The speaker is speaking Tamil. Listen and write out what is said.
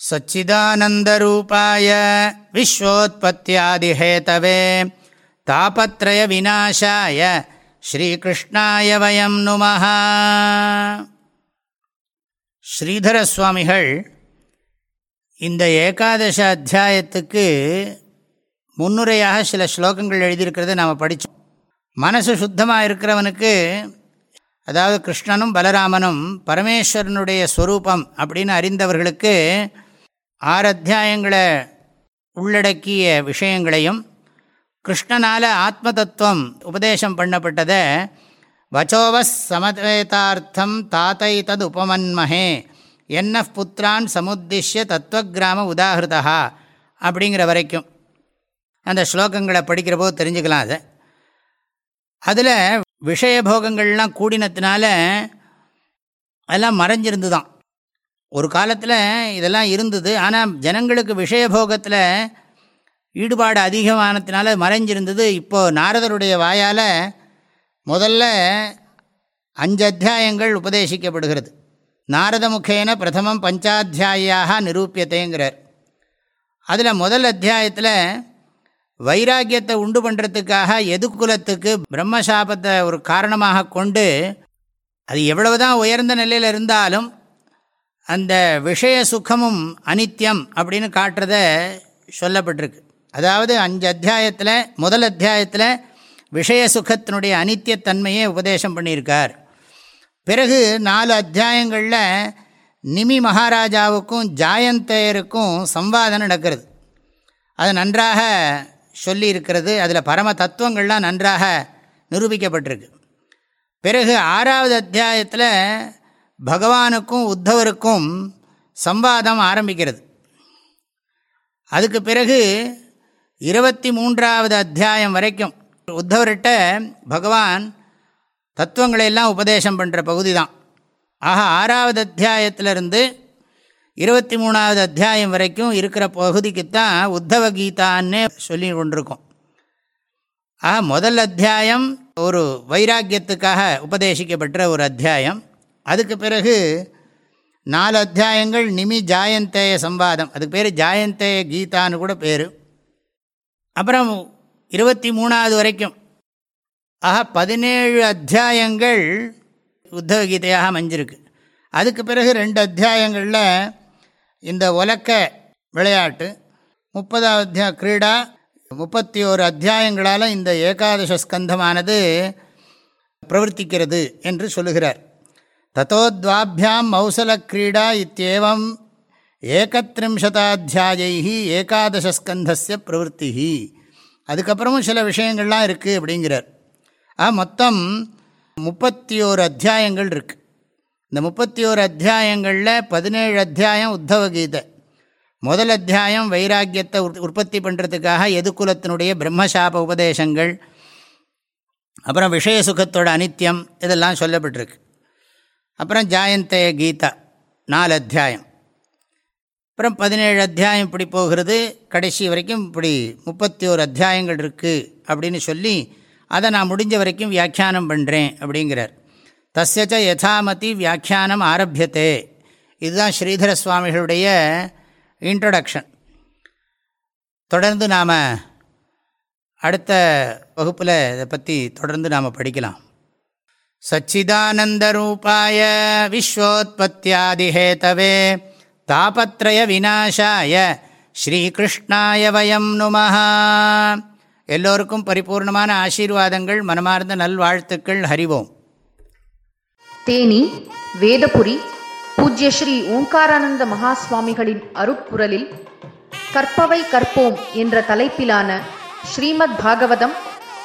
सच्चिदानन्दरूपाय विश्वोत्पत्त्यादिहेतवे तापत्रयविनाशाय ஸ்ரீகிருஷ்ணாய வயம் நுமஹ ஸ்ரீதர சுவாமிகள் இந்த ஏகாதச அத்தியாயத்துக்கு முன்னுரையாக சில ஸ்லோகங்கள் எழுதியிருக்கிறத நாம் படித்தோம் மனசு சுத்தமாக இருக்கிறவனுக்கு அதாவது கிருஷ்ணனும் பலராமனும் பரமேஸ்வரனுடைய ஸ்வரூபம் அப்படின்னு அறிந்தவர்களுக்கு ஆறு அத்தியாயங்களை உள்ளடக்கிய விஷயங்களையும் கிருஷ்ணனால் ஆத்ம தத்துவம் உபதேசம் பண்ணப்பட்டதை வச்சோவஸ் சமவேதார்த்தம் தாத்தை தது உபமன்மஹே என்ன புத்திரான் சமுத்திஷ்ய தத்துவகிராம உதாகிருதா அப்படிங்கிற வரைக்கும். அந்த ஸ்லோகங்களை படிக்கிற போது தெரிஞ்சுக்கலாம் அதை. அதில் விஷயபோகங்கள்லாம் கூடினத்தினால அதெல்லாம் மறைஞ்சிருந்து தான் ஒரு காலத்தில் இதெல்லாம் இருந்தது. ஆனால் ஜனங்களுக்கு விஷயபோகத்தில் ஈடுபாடு அதிகமானதுனால மறைஞ்சிருந்தது. இப்போது நாரதருடைய வாயால் முதல்ல அஞ்சு அத்தியாயங்கள் உபதேசிக்கப்படுகிறது. நாரத முகேன பிரதமம் பஞ்சாத்தியாயாக நிரூபியத்தைங்கிறார். அதில் முதல் அத்தியாயத்தில் வைராக்கியத்தை உண்டு பண்ணுறதுக்காக எதுக்குலத்துக்கு பிரம்மசாபத்தை ஒரு காரணமாக கொண்டு அது எவ்வளவுதான் உயர்ந்த நிலையில் இருந்தாலும் அந்த விஷய சுகமும் அனித்யம் அப்படின்னு காட்டுறத சொல்லப்பட்டிருக்கு. அதாவது அஞ்சு அத்தியாயத்தில் முதல் அத்தியாயத்தில் விஷய சுகத்தினுடைய அனித்தியத்தன்மையை உபதேசம் பண்ணியிருக்கார். பிறகு நாலு அத்தியாயங்களில் நிமி மகாராஜாவுக்கும் ஜாயந்தையருக்கும் சம்வாதம் நடக்கிறது. அது நன்றாக சொல்லி இருக்கிறது அதில் பரம தத்துவங்கள்லாம் நன்றாக நிரூபிக்கப்பட்டிருக்கு. பிறகு ஆறாவது அத்தியாயத்தில் பகவானுக்கும் உத்தவருக்கும் சம்வாதம் ஆரம்பிக்கிறது. அதுக்கு பிறகு இருபத்தி மூன்றாவது அத்தியாயம் வரைக்கும் உத்தவர்கிட்ட பகவான் தத்துவங்களை எல்லாம் உபதேசம் பண்ணுற பகுதி தான் ஆக ஆறாவது அத்தியாயத்திலிருந்து இருபத்தி மூணாவது அத்தியாயம் வரைக்கும் இருக்கிற பகுதிக்குத்தான் உத்தவ கீதான்னே சொல்லி கொண்டிருக்கோம். ஆக முதல் அத்தியாயம் ஒரு வைராக்கியத்துக்காக உபதேசிக்கப்பட்ட ஒரு அத்தியாயம். அதுக்கு பிறகு நாலு அத்தியாயங்கள் நிமி ஜாயந்தேய சம்பாதம் அதுக்கு பேர் ஜாயந்தேய கீதான்னு கூட பேர். அப்புறம் இருபத்தி மூணாவது வரைக்கும். ஆக பதினேழு அத்தியாயங்கள் உத்தவ கீதையாக அமைஞ்சிருக்கு. அதுக்கு பிறகு ரெண்டு அத்தியாயங்களில் இந்த உலக்க விளையாட்டு முப்பதாவது அத்தியா கிரீடா முப்பத்தி ஓரு அத்தியாயங்களால் இந்த ஏகாதச ஸ்கந்தமானது பிரவர்த்திக்கிறது என்று சொல்லுகிறார். தத்தோத்வாபியாம் மௌசல கிரீடா இத்தியேவம் ஏகத்ரிம்சதாத்தியாயை ஏகாதசஸ்கந்தஸ்ய பிரவருத்தி அதுக்கப்புறமும் சில விஷயங்கள்லாம் இருக்குது அப்படிங்கிறார். ஆ மொத்தம் முப்பத்தி ஓரு அத்தியாயங்கள் இருக்குது இந்த முப்பத்தி ஓரு அத்தியாயங்களில் பதினேழு அத்தியாயம் உத்தவ கீதை முதல் அத்தியாயம் வைராக்கியத்தை உற்பத்தி பண்ணுறதுக்காக எதுக்குலத்தினுடைய பிரம்மசாப உபதேசங்கள் அப்புறம் விஷய சுகத்தோட அனித்தியம் இதெல்லாம் சொல்லப்பட்டிருக்கு. அப்புறம் ஜாயந்தய கீதா நாலு அத்தியாயம் அப்புறம் பதினேழு அத்தியாயம் இப்படி போகிறது. கடைசி வரைக்கும் இப்படி முப்பத்தி ஓரு அத்தியாயங்கள் இருக்குது அப்படின்னு சொல்லி அதை நான் முடிஞ்ச வரைக்கும் வியாக்கியானம் பண்ணுறேன் அப்படிங்கிறார். தஸ்யச்ச யதாமதி வியாக்கியானம் ஆரம்பியத்தே இதுதான் ஸ்ரீதர சுவாமிகளுடைய இன்ட்ரடக்ஷன் தொடர்ந்து நாம் அடுத்த வகுப்பில் இதை பற்றி தொடர்ந்து நாம் படிக்கலாம். சச்சிதானந்தரூபாய விஸ்வோத்பத்தியாதிஹேதவே தாபத்ரய விநாசாய ஸ்ரீகிருஷ்ணாய வயம் நுமஹா. எல்லோருக்கும் பரிபூர்ணமான ஆசீர்வாதங்கள் மனமார்ந்த நல்வாழ்த்துக்கள் ஹரிவோம். தேனி வேதபுரி பூஜ்ய ஸ்ரீ ஓங்காரானந்த மகா சுவாமிகளின் கற்பவை கற்போம் என்ற தலைப்பிலான ஸ்ரீமத் பாகவதம்